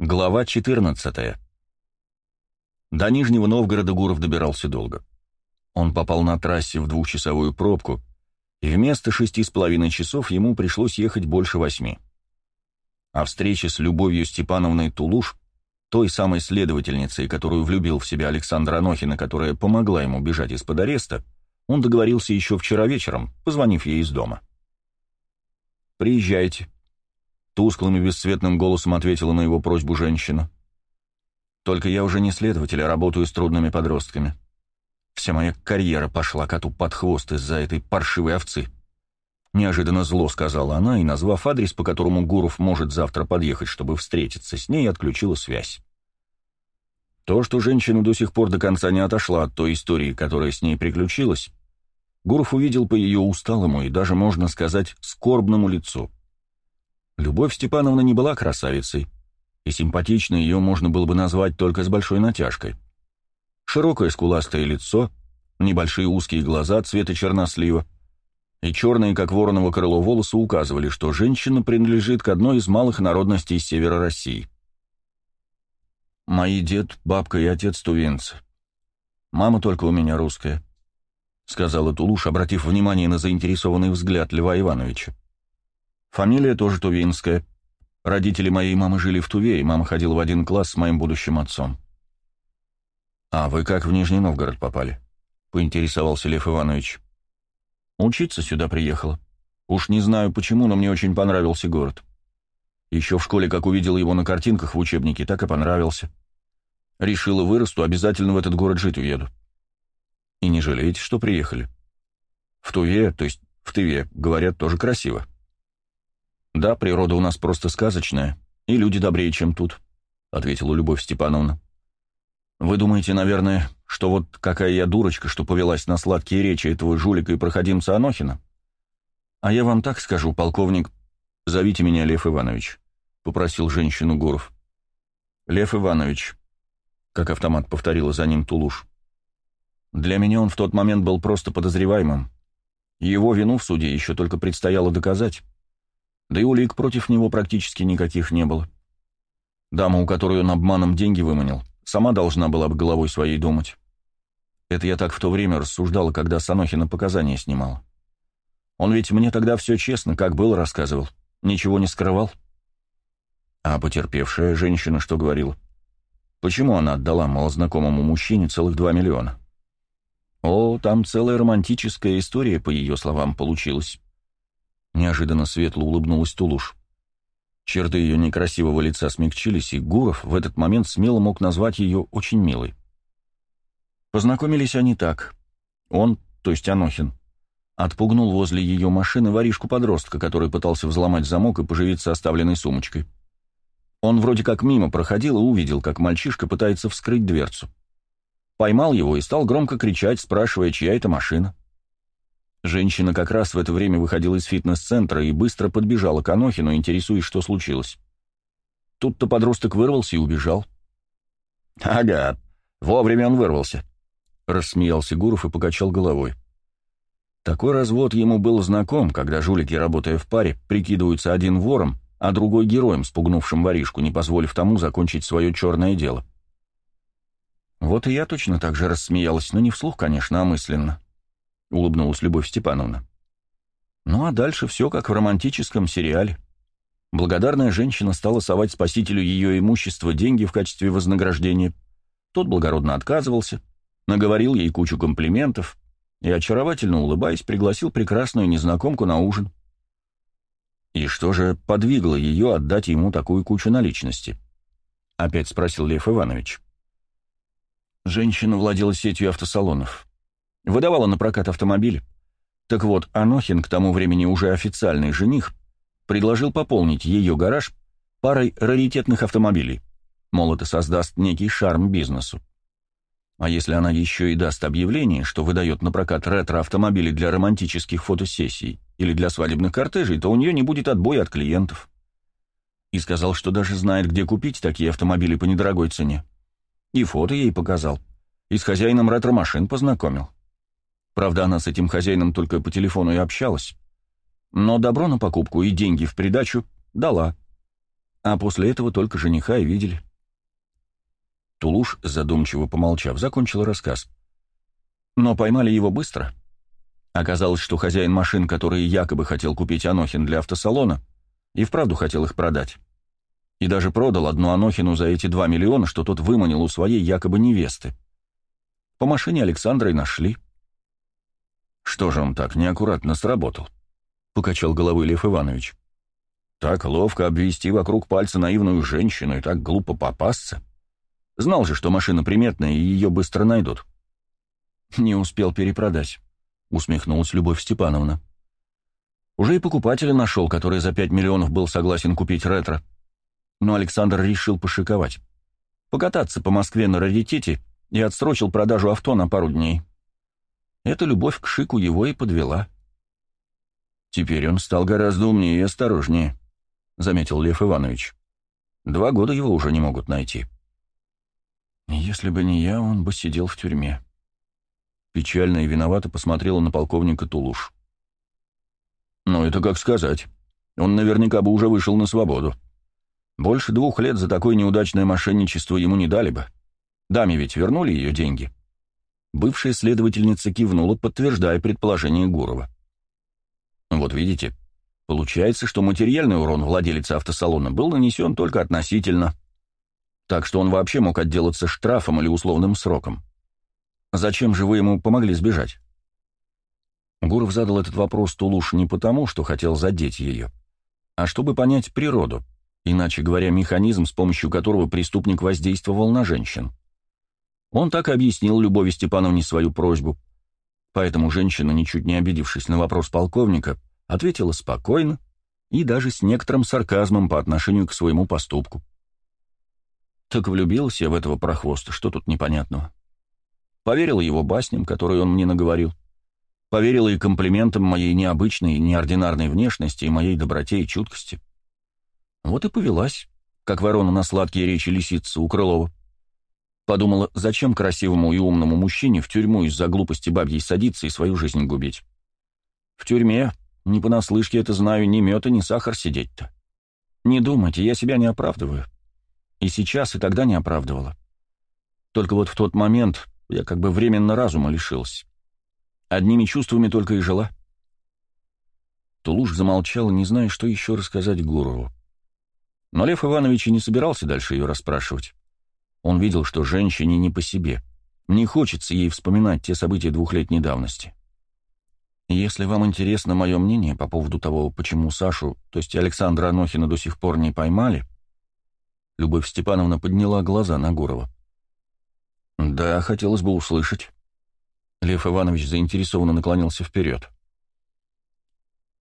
Глава 14 До Нижнего Новгорода Гуров добирался долго. Он попал на трассе в двухчасовую пробку, и вместо шести с половиной часов ему пришлось ехать больше восьми. А встреча с Любовью Степановной Тулуш, той самой следовательницей, которую влюбил в себя Александр Анохина, которая помогла ему бежать из-под ареста, он договорился еще вчера вечером, позвонив ей из дома. «Приезжайте», Тусклым и бесцветным голосом ответила на его просьбу женщина. «Только я уже не следователь, а работаю с трудными подростками. Вся моя карьера пошла коту под хвост из-за этой паршивой овцы». Неожиданно зло сказала она и, назвав адрес, по которому Гуров может завтра подъехать, чтобы встретиться с ней, отключила связь. То, что женщина до сих пор до конца не отошла от той истории, которая с ней приключилась, Гуров увидел по ее усталому и даже, можно сказать, скорбному лицу. Любовь Степановна не была красавицей, и симпатичной ее можно было бы назвать только с большой натяжкой. Широкое скуластое лицо, небольшие узкие глаза цвета чернослива и черные, как вороново крыло, волосы указывали, что женщина принадлежит к одной из малых народностей севера России. «Мои дед, бабка и отец тувинцы. Мама только у меня русская», — сказала Тулуш, обратив внимание на заинтересованный взгляд Льва Ивановича. Фамилия тоже тувинская. Родители моей мамы жили в Туве, и мама ходила в один класс с моим будущим отцом. «А вы как в Нижний Новгород попали?» — поинтересовался Лев Иванович. «Учиться сюда приехала. Уж не знаю почему, но мне очень понравился город. Еще в школе, как увидел его на картинках в учебнике, так и понравился. Решила, вырасту, обязательно в этот город жить уеду. И не жалеете, что приехали? В Туве, то есть в Тыве, говорят, тоже красиво». «Да, природа у нас просто сказочная, и люди добрее, чем тут», — ответила Любовь Степановна. «Вы думаете, наверное, что вот какая я дурочка, что повелась на сладкие речи этого жулика и проходимца Анохина? А я вам так скажу, полковник, зовите меня Лев Иванович», — попросил женщину Гуров. «Лев Иванович», — как автомат повторила за ним Тулуш. «Для меня он в тот момент был просто подозреваемым. Его вину в суде еще только предстояло доказать». Да и улик против него практически никаких не было. Дама, у которой он обманом деньги выманил, сама должна была бы головой своей думать. Это я так в то время рассуждала, когда Санохина показания снимал. Он ведь мне тогда все честно, как было, рассказывал. Ничего не скрывал. А потерпевшая женщина что говорила? Почему она отдала малознакомому мужчине целых два миллиона? О, там целая романтическая история, по ее словам, получилась. Неожиданно светло улыбнулась Тулуш. Черты ее некрасивого лица смягчились, и Гуров в этот момент смело мог назвать ее очень милой. Познакомились они так. Он, то есть Анохин, отпугнул возле ее машины воришку-подростка, который пытался взломать замок и поживиться оставленной сумочкой. Он вроде как мимо проходил и увидел, как мальчишка пытается вскрыть дверцу. Поймал его и стал громко кричать, спрашивая, чья это машина. Женщина как раз в это время выходила из фитнес-центра и быстро подбежала к Анохину, интересуясь, что случилось. Тут-то подросток вырвался и убежал. «Ага, вовремя он вырвался», — рассмеялся Гуров и покачал головой. Такой развод ему был знаком, когда жулики, работая в паре, прикидываются один вором, а другой героем, спугнувшим воришку, не позволив тому закончить свое черное дело. Вот и я точно так же рассмеялась, но не вслух, конечно, а мысленно. — улыбнулась Любовь Степановна. Ну а дальше все как в романтическом сериале. Благодарная женщина стала совать спасителю ее имущество деньги в качестве вознаграждения. Тот благородно отказывался, наговорил ей кучу комплиментов и, очаровательно улыбаясь, пригласил прекрасную незнакомку на ужин. «И что же подвигло ее отдать ему такую кучу наличности?» — опять спросил Лев Иванович. Женщина владела сетью автосалонов. Выдавала на прокат автомобиль. Так вот, Анохин, к тому времени уже официальный жених, предложил пополнить ее гараж парой раритетных автомобилей. Мол, это создаст некий шарм бизнесу. А если она еще и даст объявление, что выдает на прокат ретро-автомобили для романтических фотосессий или для свадебных кортежей, то у нее не будет отбоя от клиентов. И сказал, что даже знает, где купить такие автомобили по недорогой цене. И фото ей показал. И с хозяином ретро-машин познакомил. Правда, она с этим хозяином только по телефону и общалась. Но добро на покупку и деньги в придачу дала. А после этого только жениха и видели. Тулуш, задумчиво помолчав, закончил рассказ. Но поймали его быстро. Оказалось, что хозяин машин, которые якобы хотел купить Анохин для автосалона, и вправду хотел их продать. И даже продал одну Анохину за эти два миллиона, что тот выманил у своей якобы невесты. По машине Александра и нашли. «Что же он так неаккуратно сработал?» — покачал головой Лев Иванович. «Так ловко обвести вокруг пальца наивную женщину и так глупо попасться. Знал же, что машина приметная, и ее быстро найдут». «Не успел перепродать», — усмехнулась Любовь Степановна. «Уже и покупателя нашел, который за пять миллионов был согласен купить ретро. Но Александр решил пошиковать. Покататься по Москве на раритете и отсрочил продажу авто на пару дней. Эта любовь к Шику его и подвела». «Теперь он стал гораздо умнее и осторожнее», — заметил Лев Иванович. «Два года его уже не могут найти». «Если бы не я, он бы сидел в тюрьме», Печально и виновато посмотрела на полковника Тулуш. «Ну, это как сказать. Он наверняка бы уже вышел на свободу. Больше двух лет за такое неудачное мошенничество ему не дали бы. Даме ведь вернули ее деньги». Бывшая следовательница кивнула, подтверждая предположение Гурова. «Вот видите, получается, что материальный урон владелицы автосалона был нанесен только относительно. Так что он вообще мог отделаться штрафом или условным сроком. Зачем же вы ему помогли сбежать?» Гуров задал этот вопрос Тулуш не потому, что хотел задеть ее, а чтобы понять природу, иначе говоря, механизм, с помощью которого преступник воздействовал на женщин. Он так и объяснил Любови Степановне свою просьбу, поэтому женщина, ничуть не обидевшись на вопрос полковника, ответила спокойно и даже с некоторым сарказмом по отношению к своему поступку. Так влюбился я в этого прохвоста, что тут непонятного? Поверила его басням, которые он мне наговорил. Поверила и комплиментам моей необычной и неординарной внешности и моей доброте и чуткости. Вот и повелась, как ворона на сладкие речи лисицы у Крылова. Подумала, зачем красивому и умному мужчине в тюрьму из-за глупости бабьей садиться и свою жизнь губить. В тюрьме, не понаслышке это знаю, ни мед ни сахар сидеть-то. Не думайте, я себя не оправдываю. И сейчас, и тогда не оправдывала. Только вот в тот момент я как бы временно разума лишился. Одними чувствами только и жила. Тулуш замолчал, не зная, что еще рассказать Гурову. Но Лев Иванович и не собирался дальше ее расспрашивать. Он видел, что женщине не по себе. Не хочется ей вспоминать те события двухлетней давности. Если вам интересно мое мнение по поводу того, почему Сашу, то есть Александра Анохина, до сих пор не поймали, Любовь Степановна подняла глаза на Гурова. «Да, хотелось бы услышать». Лев Иванович заинтересованно наклонился вперед.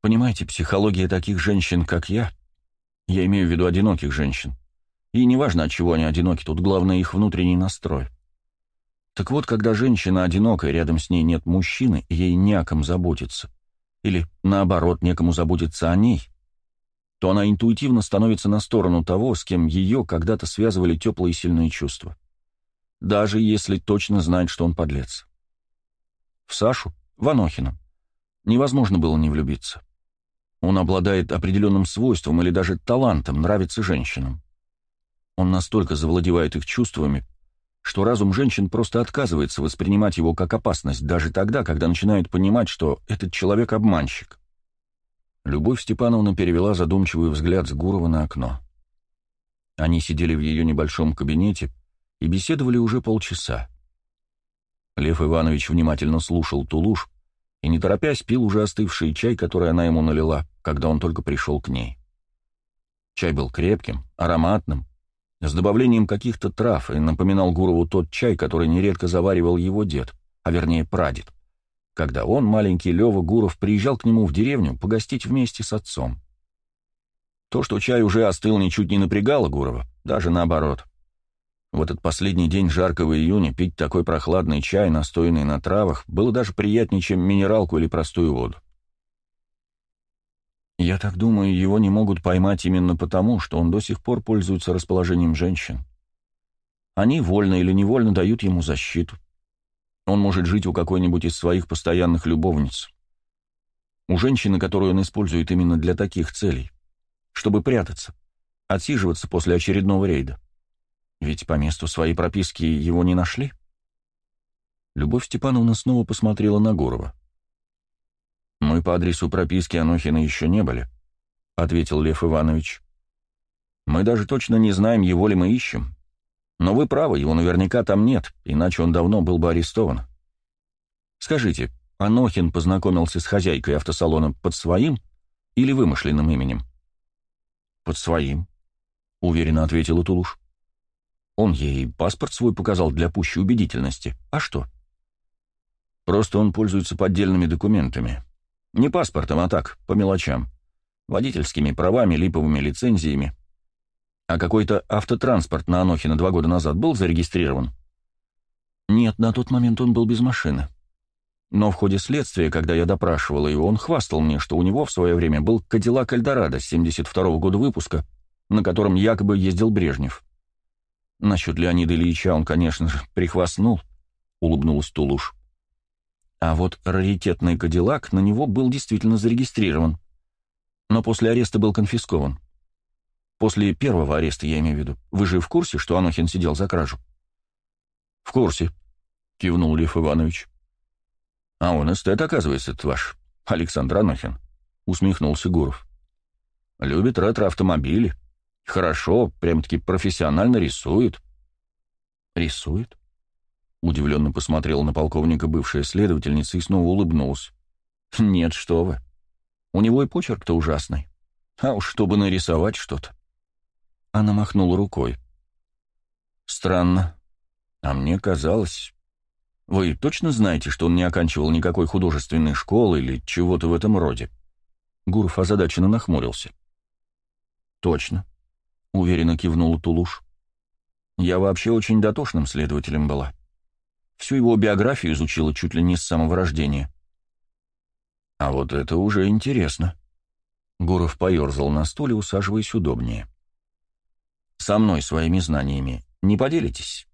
«Понимаете, психология таких женщин, как я, я имею в виду одиноких женщин, и неважно, от чего они одиноки, тут главное их внутренний настрой. Так вот, когда женщина одинокая, рядом с ней нет мужчины, и ей не о ком заботиться, или, наоборот, некому заботиться о ней, то она интуитивно становится на сторону того, с кем ее когда-то связывали теплые и сильные чувства даже если точно знает, что он подлец. В Сашу, в Анохина, невозможно было не влюбиться. Он обладает определенным свойством или даже талантом нравиться женщинам. Он настолько завладевает их чувствами, что разум женщин просто отказывается воспринимать его как опасность, даже тогда, когда начинает понимать, что этот человек обманщик. Любовь Степановна перевела задумчивый взгляд с Гурова на окно. Они сидели в ее небольшом кабинете, и беседовали уже полчаса. Лев Иванович внимательно слушал Тулуш и, не торопясь, пил уже остывший чай, который она ему налила, когда он только пришел к ней. Чай был крепким, ароматным, с добавлением каких-то трав, и напоминал Гурову тот чай, который нередко заваривал его дед, а вернее прадед, когда он, маленький Лева Гуров, приезжал к нему в деревню погостить вместе с отцом. То, что чай уже остыл, ничуть не напрягало Гурова, даже наоборот — в этот последний день жаркого июня пить такой прохладный чай, настоянный на травах, было даже приятнее, чем минералку или простую воду. Я так думаю, его не могут поймать именно потому, что он до сих пор пользуется расположением женщин. Они вольно или невольно дают ему защиту. Он может жить у какой-нибудь из своих постоянных любовниц. У женщины, которую он использует именно для таких целей, чтобы прятаться, отсиживаться после очередного рейда. Ведь по месту своей прописки его не нашли. Любовь Степановна снова посмотрела на Гурова. «Мы по адресу прописки Анохина еще не были», — ответил Лев Иванович. «Мы даже точно не знаем, его ли мы ищем. Но вы правы, его наверняка там нет, иначе он давно был бы арестован. Скажите, Анохин познакомился с хозяйкой автосалона под своим или вымышленным именем?» «Под своим», — уверенно ответила Тулуш. «Он ей паспорт свой показал для пущей убедительности. А что?» «Просто он пользуется поддельными документами. Не паспортом, а так, по мелочам. Водительскими правами, липовыми лицензиями. А какой-то автотранспорт на Анохина два года назад был зарегистрирован?» «Нет, на тот момент он был без машины», но в ходе следствия, когда я допрашивала его, он хвастал мне, что у него в свое время был Кадиллак Эльдорадо 72 -го года выпуска, на котором якобы ездил Брежнев. Насчет Леонида Ильича он, конечно же, прихвастнул, — улыбнулась Тулуш. А вот раритетный Кадиллак на него был действительно зарегистрирован, но после ареста был конфискован. После первого ареста, я имею в виду. Вы же в курсе, что Анохин сидел за кражу? — В курсе, — кивнул Лев Иванович. «А он эстет, оказывается, это ваш, Александр Анохин», — усмехнулся Гуров. «Любит ретро-автомобили. Хорошо, прям-таки профессионально рисует». «Рисует?» Удивленно посмотрела на полковника бывшая следовательница и снова улыбнулась. «Нет, что вы. У него и почерк-то ужасный. А уж чтобы нарисовать что-то». Она махнула рукой. «Странно. А мне казалось, вы точно знаете, что он не оканчивал никакой художественной школы или чего-то в этом роде?» Гуров озадаченно нахмурился. «Точно», — уверенно кивнула Тулуш. «Я вообще очень дотошным следователем была. Всю его биографию изучила чуть ли не с самого рождения». «А вот это уже интересно». Гуров поерзал на стуле, усаживаясь удобнее. «Со мной своими знаниями не поделитесь?»